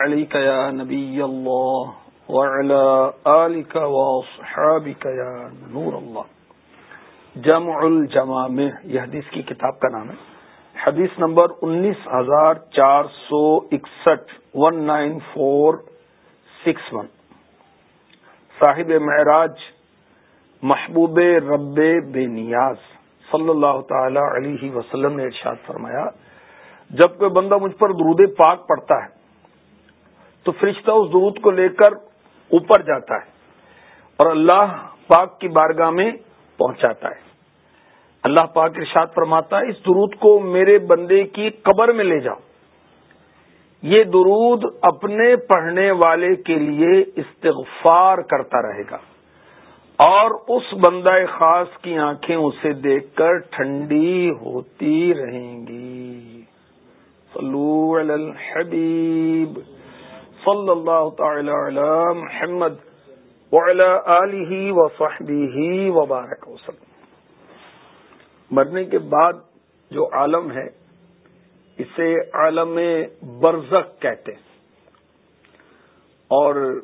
عليك يا نبي الله وعلى آلك وصحابك يا نور الله. جمع الجمامع، یہ حدیث کی کتاب کا نام ہے. حدیث نمبر انیس ہزار چار سو اکسٹھ one nine four six one صاحب معراج، محبوب رب بے نیاز، صلی اللہ تعالی علیہ وسلم نے ارشاد فرمایا، جب کوئی بندہ مجھ پر درود پاک پڑتا ہے تو فرشتہ اس درود کو لے کر اوپر جاتا ہے اور اللہ پاک کی بارگاہ میں پہنچاتا ہے۔ اللہ پاک ارشاد فرماتا ہے، اس درود کو میرے بندے کی قبر میں لے جاؤ۔ یہ درود اپنے پڑھنے والے کے لیے استغفار کرتا رہے گا۔ اور اس بندہ خاص کی آنکھیں اسے دیکھ کر ٹھنڈی ہوتی رہیں گی۔ صلو علی الحبیب۔ صلی اللہ تعالی علی محمد وعلی آلہ وصحبہ وبارک وسلم۔ مرنے کے بعد جو عالم ہے، اسے عالم برزخ کہتے ہیں۔ اور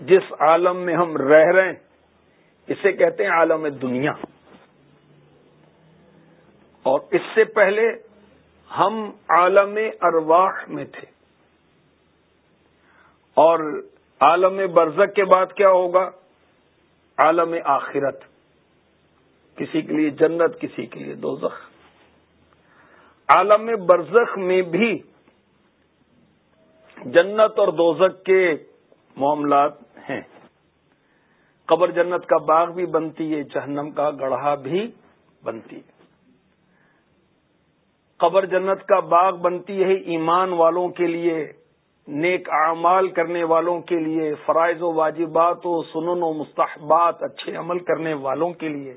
جس عالم میں ہم رہ رہے ہیں، اسے کہتے ہیں عالم دنیا۔ اور اس سے پہلے ہم عالم ارواح میں تھے۔ اور عالم برزک کے بعد کیا ہوگا؟ عالم آخرت، کسی کے لیے جنت، کسی کے لیے دوزخ۔ عالم برزخ میں بھی جنت اور دوزخ کے معاملات ہیں۔ قبر جنت کا باغ بھی بنتی ہے، جہنم کا گڑھا بھی بنتی ہے۔ قبر جنت کا باغ بنتی ہے ایمان والوں کے لیے نیک اعمال کرنے والوں کے لیے، فرائض و واجبات و سنن و مستحبات اچھے عمل کرنے والوں کے لیے۔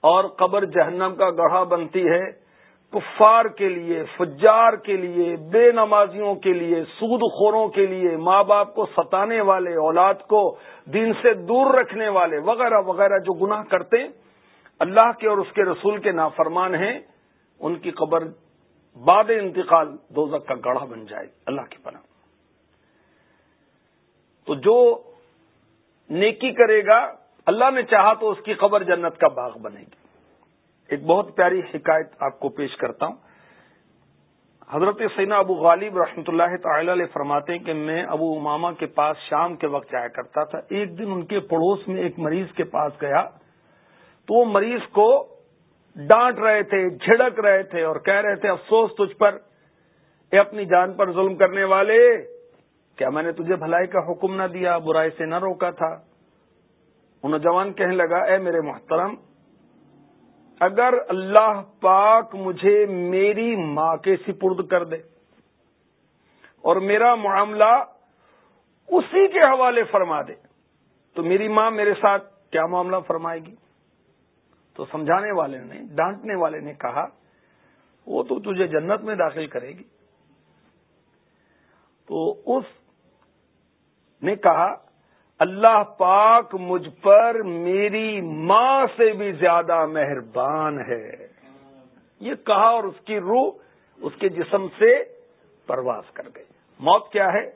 اور قبر جہنم کا گڑھا بنتی ہے کفار کے لیے، فجار کے لیے، بے نمازیوں کے لیے، سود خوروں کے لیے، ماں باپ کو ستانے والے، اولاد کو دین سے دور رکھنے والے، وغیرہ وغیرہ جو گناہ کرتے اللہ کے اور اس کے رسول کے نافرمان ہیں۔ ان کی قبر بعد انتقال دوزک کا گڑھا بن جائے اللہ کی پناہ۔ تو جو نیکی کرے گا، اللہ نے چاہا تو اس کی خبر جنت کا باغ بنے گی۔ ایک بہت پیاری حکایت آپ کو پیش کرتا ہوں۔ حضرت سینا ابو غالب رحمۃ اللہ تعالی علیہ فرماتے ہیں کہ میں ابو اماما کے پاس شام کے وقت جایا کرتا تھا۔ ایک دن ان کے پڑوس میں ایک مریض کے پاس گیا۔ تو وہ مریض کو ڈانٹ رہے تھے، جھڑک رہے تھے اور کہہ رہے تھے، افسوس تجھ پر، اے اپنی جان پر ظلم کرنے والے کیا میں نے تجھے بھلائی کا حکم نہ دیا؟ برائی سے نہ روکا تھا۔ وہ نوجوان کہنے لگا، اے میرے محترم، اگر اللہ پاک مجھے میری ماں کے سپرد کر دے اور میرا معاملہ اسی کے حوالے فرما دے، تو میری ماں میرے ساتھ کیا معاملہ فرمائے گی؟ تو سمجھانے والے نے، ڈانٹنے والے نے کہا، وہ تو تجھے جنت میں داخل کرے گی۔ تو اس نے کہا، اللہ پاک مجھ پر میری ماں سے بھی زیادہ مہربان ہے۔ یہ کہا اور اس کی روح اس کے جسم سے پرواز کر گئی۔ موت کیا ہے؟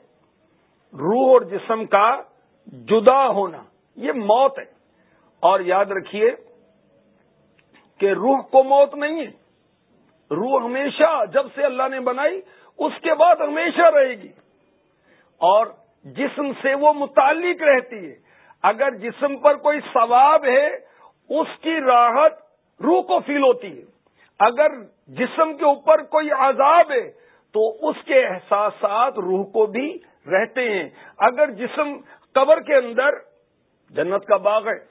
روح اور جسم کا جدا ہونا، یہ موت ہے۔ اور یاد رکھیے کہ روح کو موت نہیں ہے۔ روح ہمیشہ جب سے اللہ نے بنائی، اس کے بعد ہمیشہ رہے گی۔ اور جسم سے وہ متعلق رہتی ہے۔ اگر جسم پر کوئی ثواب ہے، اس کی راحت روح کو فیل ہوتی ہے۔ اگر جسم کے اوپر کوئی عذاب ہے، تو اس کے احساسات روح کو بھی رہتے ہیں۔ اگر جسم قبر کے اندر جنت کا باغ ہے،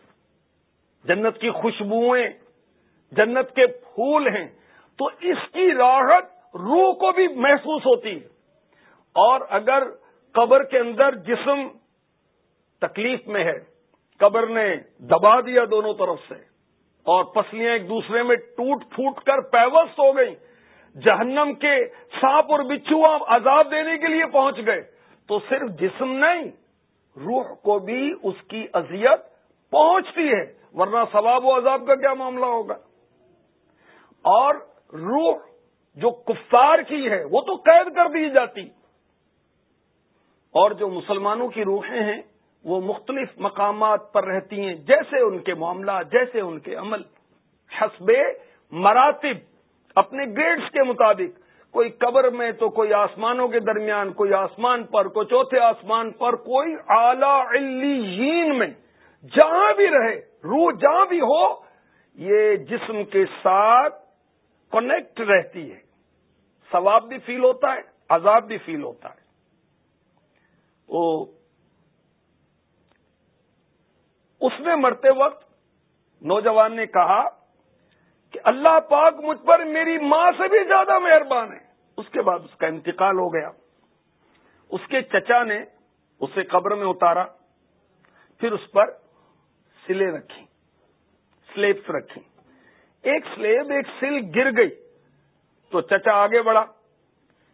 جنت کی خوشبوئیں، جنت کے پھول ہیں، تو اس کی راحت روح کو بھی محسوس ہوتی ہے۔ اور اگر قبر کے اندر جسم تکلیف میں ہے۔ قبر نے دبا دیا دونوں طرف سے اور پسلیاں ایک دوسرے میں ٹوٹ پھوٹ کر پیوست ہو گئی جہنم کے سانپ اور بچھو عذاب دینے کے لیے پہنچ گئے۔ تو صرف جسم نہیں، روح کو بھی اس کی اذیت پہنچتی ہے، ورنہ ثواب و عذاب کا کیا معاملہ ہوگا؟ اور روح جو کفار کی ہے، وہ تو قید کر دی جاتی۔ اور جو مسلمانوں کی روحیں ہیں، وہ مختلف مقامات پر رہتی ہیں، جیسے ان کے معاملات جیسے ان کے عمل۔ حسب مراتب، اپنے گریڈز کے مطابق۔ کوئی قبر میں تو کوئی آسمانوں کے درمیان، کوئی آسمان پر، کوئی چوتھے آسمان پر، کوئی اعلی علیین میں۔ جہاں بھی رہے، روح جہاں بھی ہو، یہ جسم کے ساتھ کنیکٹ رہتی ہے۔ ثواب بھی فیل ہوتا ہے، عذاب بھی فیل ہوتا ہے۔ اس میں مرتے وقت نوجوان نے کہا کہ اللہ پاک مجھ پر میری ماں سے بھی زیادہ مہربان ہے۔ اس کے بعد اس کا انتقال ہو گیا۔ اس کے چچا نے اسے قبر میں اتارا، پھر اس پر سلے رکھی سلیبس رکھی ایک سلیب، ایک سل گر گئی تو چچا آگے بڑھا،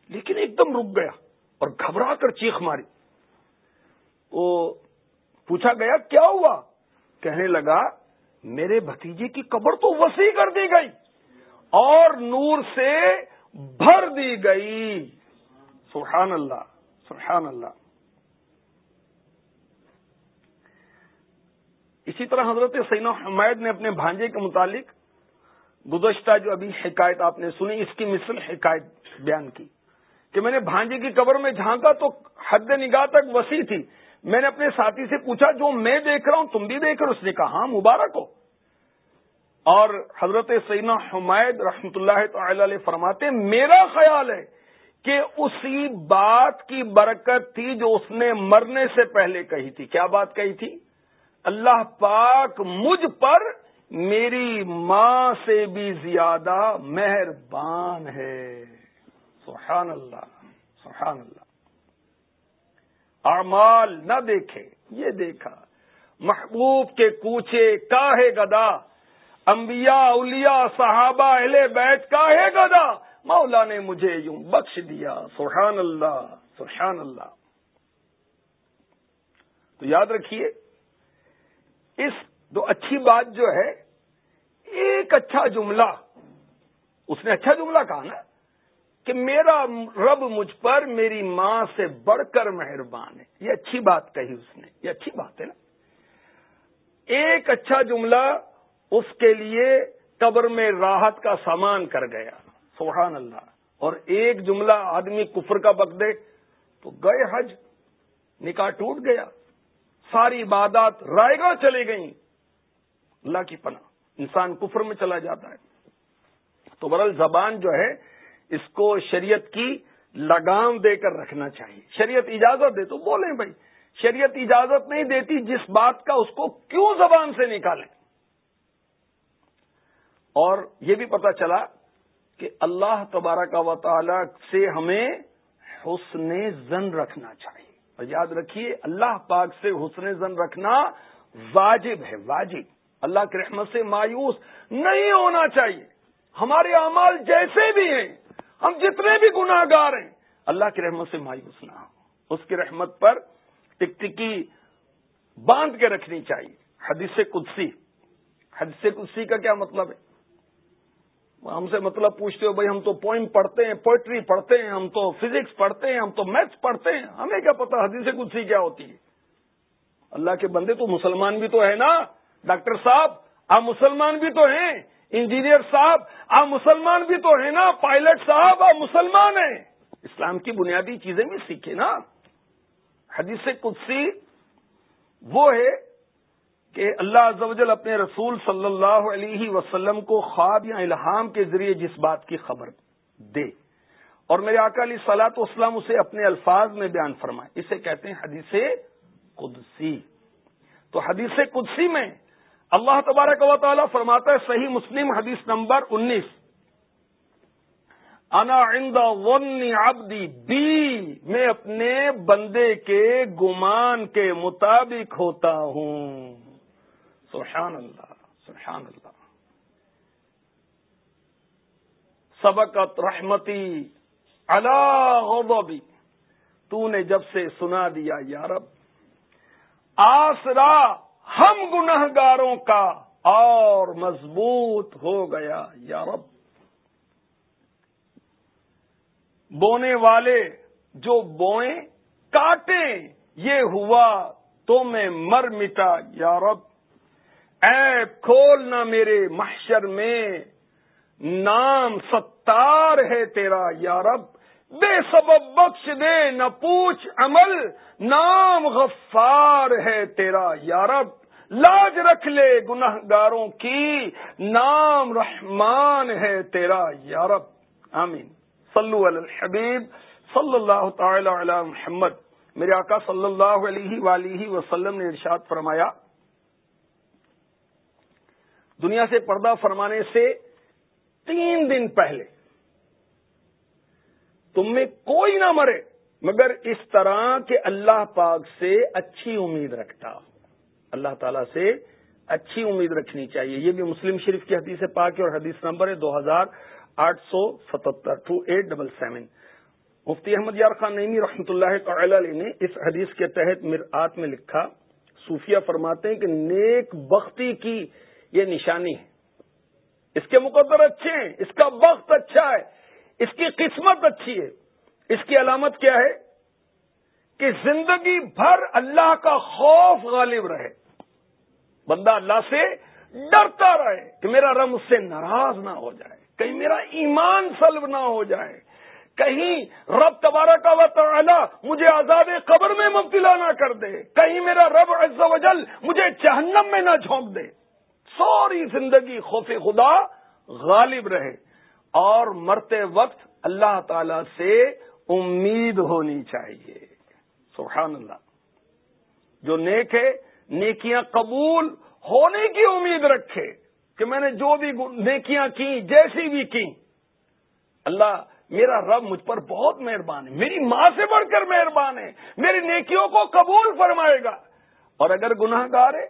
لیکن ایک دم رک گیا اور گھبرا کر چیخ ماری۔ وہ پوچھا گیا، کیا ہوا؟ کہنے لگا، میرے بھتیجے کی قبر تو وسیع کر دی گئی اور نور سے بھر دی گئی۔ سبحان اللہ سبحان اللہ۔ اسی طرح حضرت سینا حمید نے اپنے بھانجے کے متعلق گزشتہ جو ابھی حکایت آپ نے سنی، اس کی مثل حکایت بیان کی کہ میں نے بھانجے کی قبر میں جھانکا تو حد نگاہ تک وسیع تھی۔ میں نے اپنے ساتھی سے پوچھا، جو میں دیکھ رہا ہوں، تم بھی دیکھ رہے اس نے کہا ہاں مبارک ہو۔ اور حضرت سینا حمید رحمت اللہ تعالی علیہ فرماتے، میرا خیال ہے کہ اسی بات کی برکت تھی جو اس نے مرنے سے پہلے کہی تھی۔ کیا بات کہی تھی؟ اللہ پاک مجھ پر میری ماں سے بھی زیادہ مہربان ہے۔ سبحان اللہ سبحان اللہ۔ اعمال نہ دیکھے، یہ دیکھا۔ محبوب کے کوچے کاہے گدا، انبیاء، اولیاء، صحابہ، اہل بیت کاہے گدا۔ مولا نے مجھے یوں بخش دیا، سبحان اللہ سبحان اللہ۔ تو یاد رکھیے، اس دو اچھی بات جو ہے، ایک اچھا جملہ، اس نے اچھا جملہ کہا نا۔ کہ میرا رب مجھ پر میری ماں سے بڑھ کر مہربان ہے۔ یہ اچھی بات کہی اس نے۔ یہ اچھی بات ہے نا۔ ایک اچھا جملہ اس کے لیے قبر میں راحت کا سامان کر گیا۔ سبحان اللہ۔ اور ایک جملہ آدمی کفر کا بک دے تو گئے حج، نکاح ٹوٹ گیا۔ ساری عبادات رائے گاہ چلی گئیں۔ اللہ کی پناہ۔ انسان کفر میں چلا جاتا ہے۔ تو برل زبان جو ہے اس کو شریعت کی لگام دے کر رکھنا چاہیے۔ شریعت اجازت دے تو بولیں بھائی۔ شریعت اجازت نہیں دیتی جس بات کا اس کو کیوں زبان سے نکالیں۔ اور یہ بھی پتا چلا کہ اللہ تبارک و تعالی سے ہمیں حسن زن رکھنا چاہیے۔ اور یاد رکھیے، اللہ پاک سے حسن زن رکھنا واجب ہے، واجب۔ اللہ کی رحمت سے مایوس نہیں ہونا چاہیے۔ ہمارے اعمال جیسے بھی ہیں۔ ہم جتنے بھی گناہ گار ہیں، اللہ کی رحمت سے مایوس نہ ہو اس کی رحمت پر ٹک ٹکی باندھ کے رکھنی چاہیے۔ حدیث قدسی۔ حدیث قدسی کا کیا مطلب ہے؟ ہم سے مطلب پوچھتے ہو، بھائی ہم تو پوئم پڑھتے ہیں، پوئٹری پڑھتے ہیں، ہم تو فزکس پڑھتے ہیں، ہم تو میتھس پڑھتے ہیں۔ ہمیں کیا پتا حدیث قدسی کیا ہوتی ہے؟ اللہ کے بندے تو مسلمان بھی تو ہے نا۔ ڈاکٹر صاحب، آپ مسلمان بھی تو ہیں۔ انجینئر صاحب، آپ مسلمان بھی تو ہیں نا، پائلٹ صاحب، آپ مسلمان ہیں۔ اسلام کی بنیادی چیزیں بھی سیکھے نا۔ حدیث قدسی وہ ہے کہ اللہ عز و جل اپنے رسول صلی اللہ علیہ وسلم کو خواب یا الہام کے ذریعے جس بات کی خبر دے۔ اور میرے آقا علی سلاط اسلام اسے اپنے الفاظ میں بیان فرمائے۔ اسے کہتے ہیں حدیث قدسی۔ تو حدیث قدسی میں اللہ تبارک و تعالیٰ فرماتا ہے صحیح مسلم حدیث نمبر انیس۔ انا عند ون آبدی بی میں اپنے بندے کے گمان کے مطابق ہوتا ہوں۔ سبحان اللہ سبحان اللہ۔ سبقت رحمتی اللہ تو نے جب سے سنا دیا یارب آسرا ہم گنہ گاروں کا اور مضبوط ہو گیا، یا رب۔ بونے والے جو بوئیں، کاٹیں، یہ ہوا تو میں مر مٹا، یا رب۔ اے کھولنا میرے محشر میں، نام ستار ہے تیرا، یا رب۔ بے سبب بخش دے، نہ پوچھ عمل، نام غفار ہے تیرا، یا رب۔ لاج رکھ لے گناہ گاروں کی۔ نام رحمان ہے تیرا یا رب۔ آمین۔ صلو علی الحبیب۔ صلی اللہ تعالی علی محمد۔ میرے آقا صلی اللہ علیہ ولیہ وسلم نے ارشاد فرمایا، دنیا سے پردہ فرمانے سے تین دن پہلے تم میں کوئی نہ مرے، مگر اس طرح کہ اللہ پاک سے اچھی امید رکھتا ہوں۔ اللہ تعالی سے اچھی امید رکھنی چاہیے۔ یہ بھی مسلم شریف کی حدیث پاک اور حدیث نمبر ہے دو ہزار آٹھ سو ستہتر ٹو ایٹ ڈبل سیون مفتی احمد یار خان نئی رحمۃ اللہ تعالی علیہ نے اس حدیث کے تحت مرآت میں لکھا، صوفیہ فرماتے ہیں کہ نیک بختی کی یہ نشانی ہے۔ اس کے مقدر اچھے ہیں، اس کا وقت اچھا ہے، اس کی قسمت اچھی ہے۔ اس کی علامت کیا ہے؟ کہ زندگی بھر اللہ کا خوف غالب رہے۔ بندہ اللہ سے ڈرتا رہے کہ میرا رم اس سے ناراض نہ ہو جائے، کہیں میرا ایمان سلب نہ ہو جائے۔ کہیں رب تبارہ کا و تعالی مجھے آزاد قبر میں مبتلا نہ کر دے۔ کہیں میرا رب عز و جل مجھے جہنم میں نہ جھونک دے۔ سوری زندگی خوف خدا غالب رہے۔ اور مرتے وقت اللہ تعالی سے امید ہونی چاہیے۔ سبحان اللہ۔ جو نیک ہے نیکیاں قبول ہونے کی امید رکھے کہ میں نے جو بھی نیکیاں کی جیسی بھی کی اللہ، میرا رب مجھ پر بہت مہربان ہے۔ میری ماں سے بڑھ کر مہربان ہے۔ میری نیکیوں کو قبول فرمائے گا۔ اور اگر گناہ گار ہے،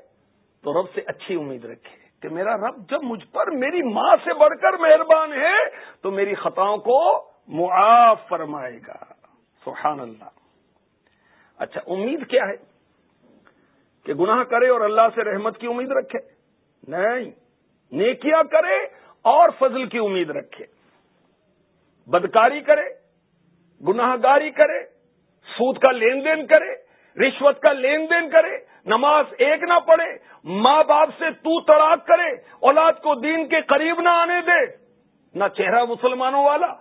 تو رب سے اچھی امید رکھے کہ میرا رب جب مجھ پر میری ماں سے بڑھ کر مہربان ہے، تو میری خطاؤں کو معاف فرمائے گا۔ سبحان اللہ۔ اچھا امید کیا ہے؟ کہ گناہ کرے اور اللہ سے رحمت کی امید رکھے۔ نہیں، نیکیاں کرے اور فضل کی امید رکھے۔ بدکاری کرے گناہ گاری کرے، سود کا لین دین کرے، رشوت کا لین دین کرے، نماز ایک نہ پڑھے، ماں باپ سے تو تڑاک کرے، اولاد کو دین کے قریب نہ آنے دے۔ نہ چہرہ مسلمانوں والا،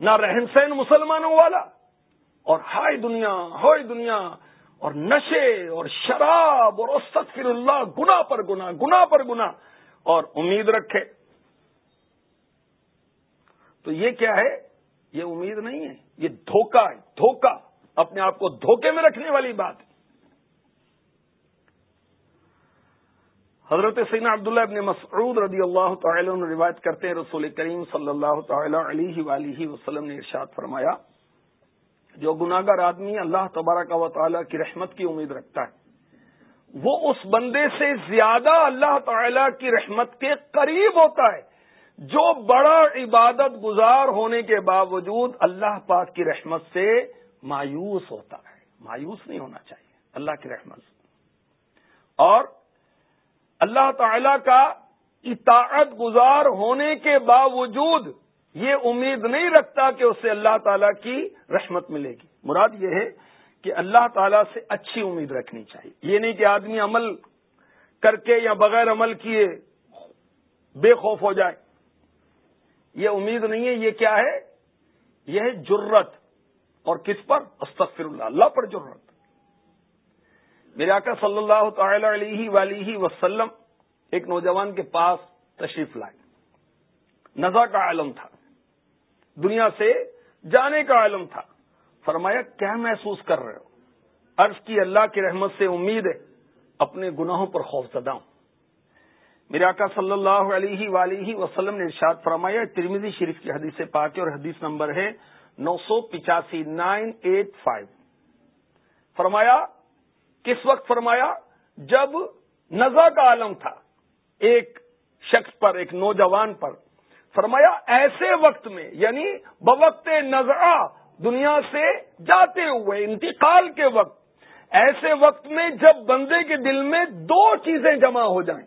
نہ رہن سہن مسلمانوں والا۔ اور ہائی دنیا ہوئی دنیا اور نشے اور شراب اور استغفر اللہ گنا پر گنا گنا پر گنا اور امید رکھے۔ تو یہ کیا ہے؟ یہ امید نہیں ہے، یہ دھوکہ ہے، دھوکہ، اپنے آپ کو دھوکے میں رکھنے والی بات۔ حضرت سین عبداللہ ابن مسعود رضی اللہ تعالی عنہ روایت کرتے ہیں، رسول کریم صلی اللہ تعالی علیہ وآلہ وسلم نے ارشاد فرمایا جو گناگر آدمی اللہ تبارک و تعالی کی رحمت کی امید رکھتا ہے، وہ اس بندے سے زیادہ اللہ تعالی کی رحمت کے قریب ہوتا ہے، جو بڑا عبادت گزار ہونے کے باوجود اللہ پاک کی رحمت سے مایوس ہوتا ہے۔ مایوس نہیں ہونا چاہیے، اللہ کی رحمت سے۔ اور اللہ تعالی کا اطاعت گزار ہونے کے باوجود یہ امید نہیں رکھتا کہ اسے اللہ تعالی کی رحمت ملے گی۔ مراد یہ ہے کہ اللہ تعالی سے اچھی امید رکھنی چاہیے۔ یہ نہیں کہ آدمی عمل کر کے یا بغیر عمل کیے بے خوف ہو جائے۔ یہ امید نہیں ہے، یہ کیا ہے؟ یہ ہے جرت اور کس پر؟ استغفر اللہ اللہ پر جرت میرے آقا صلی اللہ تعالی علیہ ولیہ وسلم ایک نوجوان کے پاس تشریف لائے۔ نزا کا عالم تھا۔ دنیا سے جانے کا عالم تھا۔ فرمایا، کیا محسوس کر رہے ہو؟ عرض کی اللہ کی رحمت سے امید ہے، اپنے گناہوں پر خوف زدہ ہوں۔ میرے آقا صلی اللہ علیہ ولیہ وسلم نے ارشاد فرمایا ترمیزی شریف کی حدیث پاک اور حدیث نمبر ہے نو سو پچاسی نائن ایٹ فائیو۔ فرمایا، کس وقت فرمایا؟ جب نزا کا عالم تھا، ایک شخص پر، ایک نوجوان پر۔ فرمایا، ایسے وقت میں یعنی بوقت نزا دنیا سے جاتے ہوئے، انتقال کے وقت، ایسے وقت میں جب بندے کے دل میں دو چیزیں جمع ہو جائیں،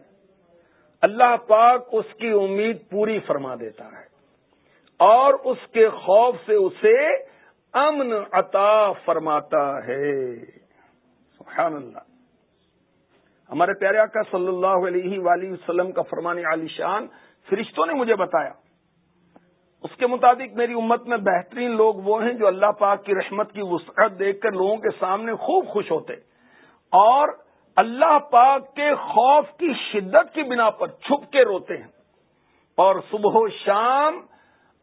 اللہ پاک اس کی امید پوری فرما دیتا ہے اور اس کے خوف سے اسے امن عطا فرماتا ہے۔ سبحان اللہ۔ ہمارے پیارے آقا صلی اللہ علیہ وآلہ وسلم کا فرمان علی شان فرشتوں نے مجھے بتایا۔ اس کے مطابق میری امت میں بہترین لوگ وہ ہیں جو اللہ پاک کی رحمت کی وسعت دیکھ کر لوگوں کے سامنے خوب خوش ہوتے۔ اور اللہ پاک کے خوف کی شدت کی بنا پر چھپ کے روتے ہیں۔ اور صبح و شام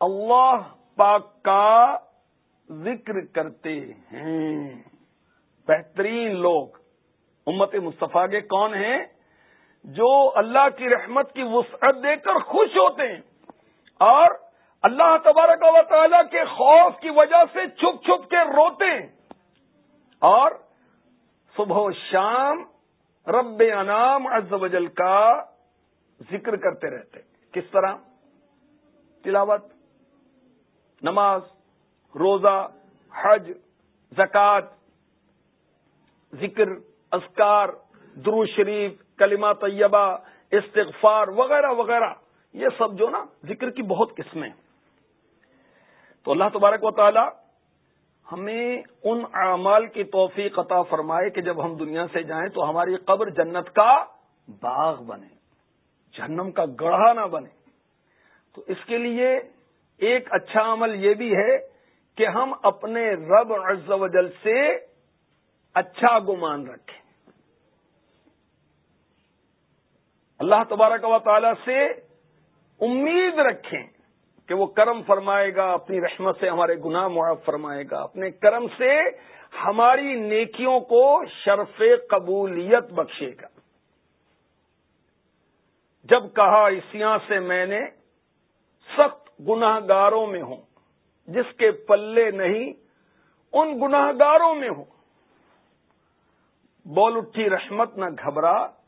اللہ پاک کا ذکر کرتے ہیں۔ بہترین لوگ۔ امت مصطفیٰ کے کون ہیں؟ جو اللہ کی رحمت کی وسعت دیکھ کر خوش ہوتے ہیں اور اللہ تبارک و تعالی کے خوف کی وجہ سے چھپ چھپ کے روتے ہیں اور صبح و شام رب انعام عز و جل کا ذکر کرتے رہتے کس طرح؟ تلاوت، نماز، روزہ، حج، زکوٰۃ، ذکر اسکار درو شریف کلمہ طیبہ، استغفار وغیرہ وغیرہ، یہ سب جو نا ذکر کی بہت قسمیں تو اللہ تبارک و تعالی ہمیں ان اعمال کی توفیق عطا فرمائے کہ جب ہم دنیا سے جائیں تو ہماری قبر جنت کا باغ بنے، جہنم کا گڑھا نہ بنے۔ تو اس کے لیے ایک اچھا عمل یہ بھی ہے کہ ہم اپنے رب عز و جل سے اچھا گمان رکھیں۔ اللہ تبارک و تعالی سے امید رکھیں کہ وہ کرم فرمائے گا، اپنی رحمت سے ہمارے گناہ معاف فرمائے گا، اپنے کرم سے ہماری نیکیوں کو شرف قبولیت بخشے گا۔ جب کہا اسیاں سے میں نے، سخت گناہ گاروں میں ہوں، جس کے پلے نہیں، ان گناہ گاروں میں ہوں۔ بول اٹھی، رحمت نہ گھبرا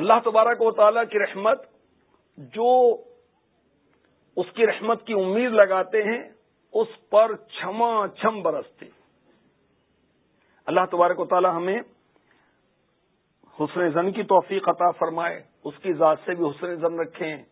اللہ تبارک و تعالیٰ کی رحمت جو اس کی رحمت کی امید لگاتے ہیں، اس پر چھما چھم برستے اللہ تبارک و تعالی ہمیں حسن زن کی توفیق عطا فرمائے، اس کی ذات سے بھی حسن زن رکھیں۔